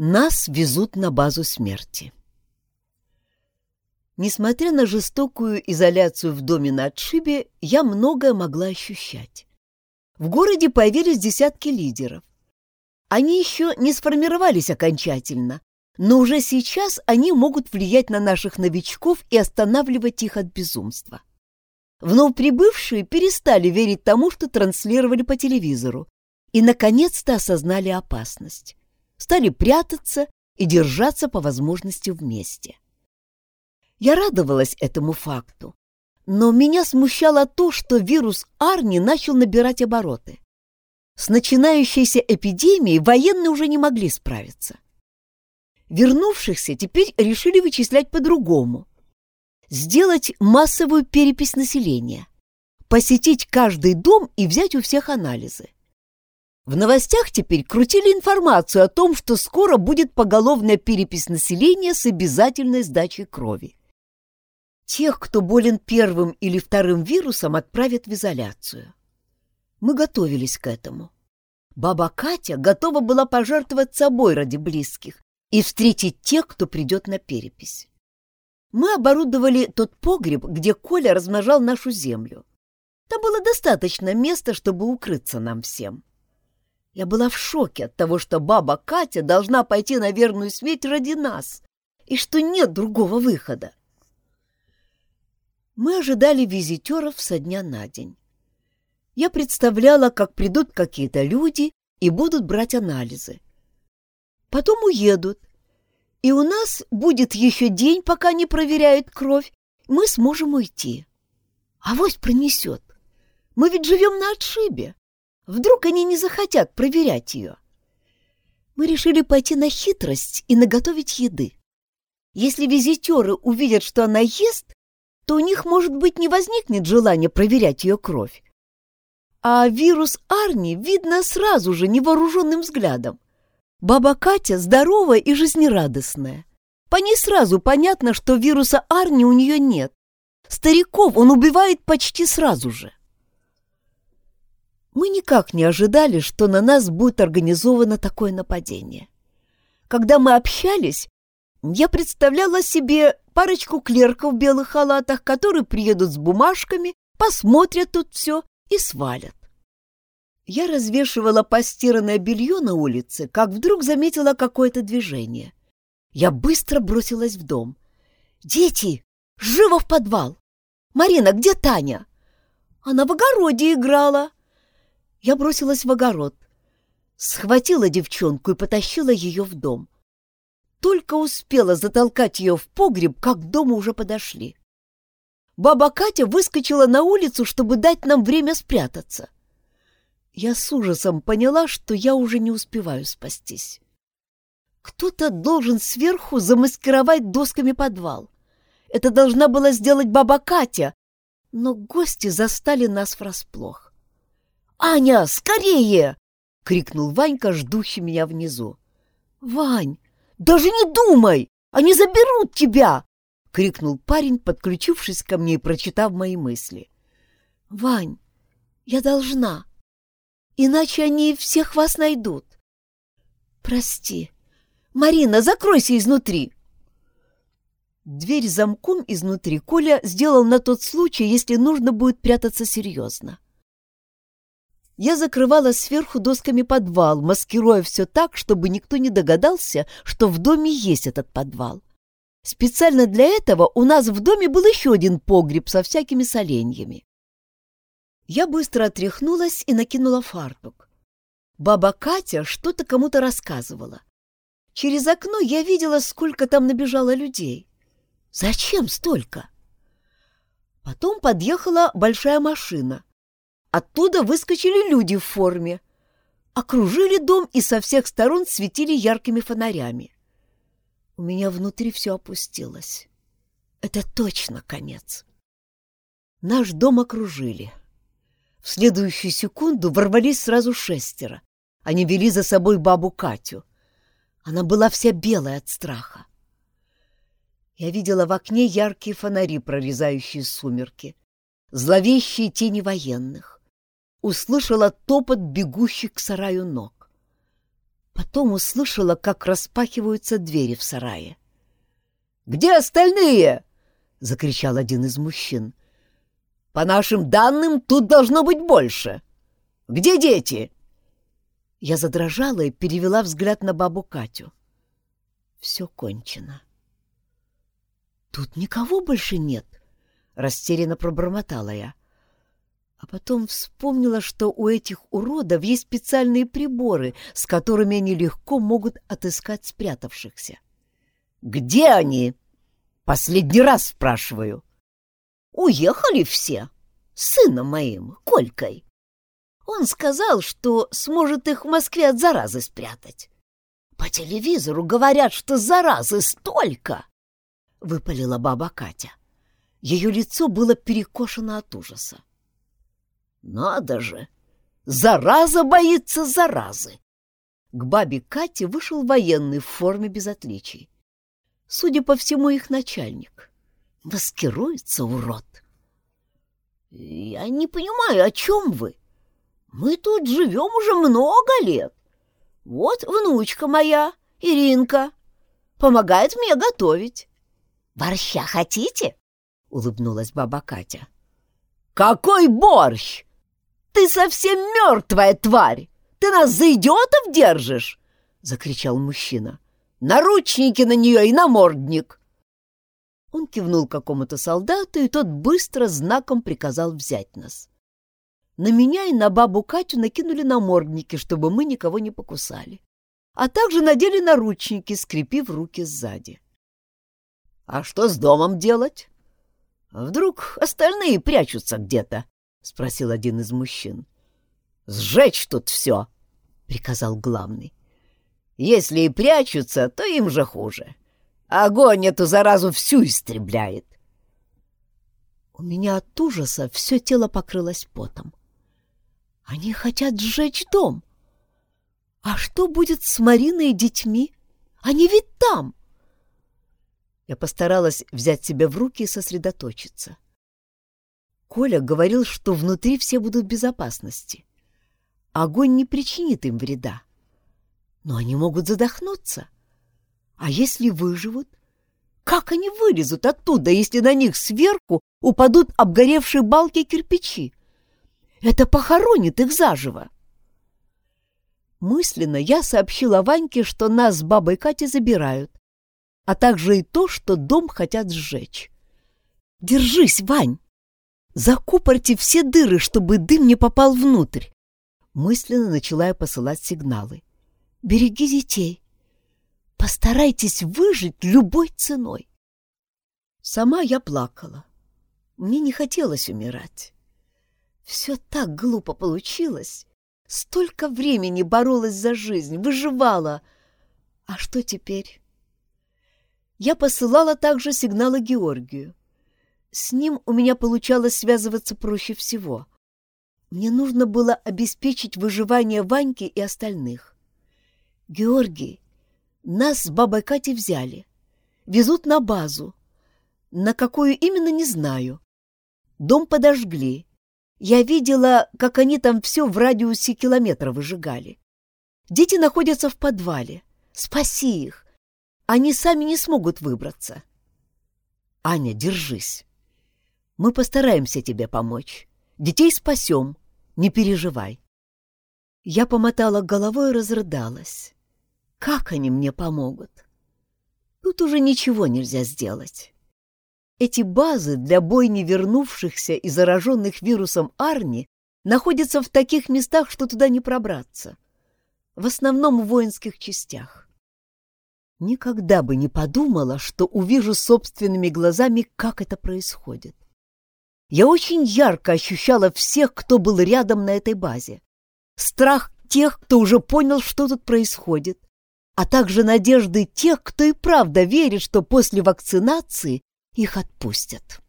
Нас везут на базу смерти. Несмотря на жестокую изоляцию в доме на отшибе, я многое могла ощущать. В городе появились десятки лидеров. Они еще не сформировались окончательно, но уже сейчас они могут влиять на наших новичков и останавливать их от безумства. Вновь прибывшие перестали верить тому, что транслировали по телевизору, и, наконец-то, осознали опасность стали прятаться и держаться по возможности вместе. Я радовалась этому факту, но меня смущало то, что вирус Арни начал набирать обороты. С начинающейся эпидемией военные уже не могли справиться. Вернувшихся теперь решили вычислять по-другому. Сделать массовую перепись населения, посетить каждый дом и взять у всех анализы. В новостях теперь крутили информацию о том, что скоро будет поголовная перепись населения с обязательной сдачей крови. Тех, кто болен первым или вторым вирусом, отправят в изоляцию. Мы готовились к этому. Баба Катя готова была пожертвовать собой ради близких и встретить тех, кто придет на перепись. Мы оборудовали тот погреб, где Коля размножал нашу землю. Там было достаточно места, чтобы укрыться нам всем. Я была в шоке от того, что баба Катя должна пойти на верную смерть ради нас, и что нет другого выхода. Мы ожидали визитеров со дня на день. Я представляла, как придут какие-то люди и будут брать анализы. Потом уедут, и у нас будет еще день, пока не проверяют кровь, мы сможем уйти. А вось пронесет. Мы ведь живем на отшибе. Вдруг они не захотят проверять ее? Мы решили пойти на хитрость и наготовить еды. Если визитеры увидят, что она ест, то у них, может быть, не возникнет желания проверять ее кровь. А вирус Арни видно сразу же невооруженным взглядом. Баба Катя здоровая и жизнерадостная. По ней сразу понятно, что вируса Арни у нее нет. Стариков он убивает почти сразу же. Мы никак не ожидали, что на нас будет организовано такое нападение. Когда мы общались, я представляла себе парочку клерков в белых халатах, которые приедут с бумажками, посмотрят тут все и свалят. Я развешивала постиранное белье на улице, как вдруг заметила какое-то движение. Я быстро бросилась в дом. «Дети! Живо в подвал! Марина, где Таня?» «Она в огороде играла!» Я бросилась в огород, схватила девчонку и потащила ее в дом. Только успела затолкать ее в погреб, как к дому уже подошли. Баба Катя выскочила на улицу, чтобы дать нам время спрятаться. Я с ужасом поняла, что я уже не успеваю спастись. Кто-то должен сверху замаскировать досками подвал. Это должна была сделать баба Катя, но гости застали нас врасплох. «Аня, скорее!» — крикнул Ванька, ждущий меня внизу. «Вань, даже не думай! Они заберут тебя!» — крикнул парень, подключившись ко мне и прочитав мои мысли. «Вань, я должна, иначе они всех вас найдут. Прости. Марина, закройся изнутри!» Дверь замком изнутри Коля сделал на тот случай, если нужно будет прятаться серьезно. Я закрывала сверху досками подвал, маскируя все так, чтобы никто не догадался, что в доме есть этот подвал. Специально для этого у нас в доме был еще один погреб со всякими соленьями. Я быстро отряхнулась и накинула фартук. Баба Катя что-то кому-то рассказывала. Через окно я видела, сколько там набежало людей. Зачем столько? Потом подъехала большая машина. Оттуда выскочили люди в форме. Окружили дом и со всех сторон светили яркими фонарями. У меня внутри все опустилось. Это точно конец. Наш дом окружили. В следующую секунду ворвались сразу шестеро. Они вели за собой бабу Катю. Она была вся белая от страха. Я видела в окне яркие фонари, прорезающие сумерки, зловещие тени военных услышала топот бегущих к сараю ног. Потом услышала, как распахиваются двери в сарае. «Где остальные?» — закричал один из мужчин. «По нашим данным, тут должно быть больше. Где дети?» Я задрожала и перевела взгляд на бабу Катю. Все кончено. «Тут никого больше нет», — растерянно пробормотала я. А потом вспомнила, что у этих уродов есть специальные приборы, с которыми они легко могут отыскать спрятавшихся. «Где они?» «Последний раз спрашиваю». «Уехали все. Сыном моим, Колькой. Он сказал, что сможет их в Москве от заразы спрятать. По телевизору говорят, что заразы столько!» — выпалила баба Катя. Ее лицо было перекошено от ужаса. Надо же! Зараза боится заразы! К бабе Кате вышел военный в форме без отличий. Судя по всему, их начальник. Маскируется, урод! Я не понимаю, о чем вы? Мы тут живем уже много лет. Вот внучка моя, Иринка, помогает мне готовить. Борща хотите? — улыбнулась баба Катя. «Какой борщ!» «Ты совсем мертвая тварь! Ты нас за идиотов держишь!» — закричал мужчина. «Наручники на нее и намордник!» Он кивнул какому-то солдату, и тот быстро знаком приказал взять нас. На меня и на бабу Катю накинули намордники, чтобы мы никого не покусали, а также надели наручники, скрепив руки сзади. «А что с домом делать? Вдруг остальные прячутся где-то?» — спросил один из мужчин. «Сжечь тут все!» — приказал главный. «Если и прячутся, то им же хуже. Огонь эту заразу всю истребляет!» У меня от ужаса все тело покрылось потом. Они хотят сжечь дом. А что будет с Мариной и детьми? Они ведь там! Я постаралась взять себя в руки и сосредоточиться. — Коля говорил, что внутри все будут в безопасности. Огонь не причинит им вреда. Но они могут задохнуться. А если выживут? Как они вылезут оттуда, если на них сверху упадут обгоревшие балки и кирпичи? Это похоронит их заживо. Мысленно я сообщила Ваньке, что нас с бабой Катей забирают, а также и то, что дом хотят сжечь. «Держись, Вань!» Закупорьте все дыры, чтобы дым не попал внутрь. Мысленно начала я посылать сигналы. Береги детей. Постарайтесь выжить любой ценой. Сама я плакала. Мне не хотелось умирать. Все так глупо получилось. Столько времени боролась за жизнь, выживала. А что теперь? Я посылала также сигналы Георгию. С ним у меня получалось связываться проще всего. Мне нужно было обеспечить выживание Ваньки и остальных. «Георгий, нас с бабой Катей взяли. Везут на базу. На какую именно, не знаю. Дом подожгли. Я видела, как они там все в радиусе километра выжигали. Дети находятся в подвале. Спаси их. Они сами не смогут выбраться. Аня, держись. Мы постараемся тебе помочь. Детей спасем, не переживай. Я помотала головой и разрыдалась. Как они мне помогут? Тут уже ничего нельзя сделать. Эти базы для бойни вернувшихся и зараженных вирусом Арни находятся в таких местах, что туда не пробраться. В основном в воинских частях. Никогда бы не подумала, что увижу собственными глазами, как это происходит. Я очень ярко ощущала всех, кто был рядом на этой базе. Страх тех, кто уже понял, что тут происходит, а также надежды тех, кто и правда верит, что после вакцинации их отпустят.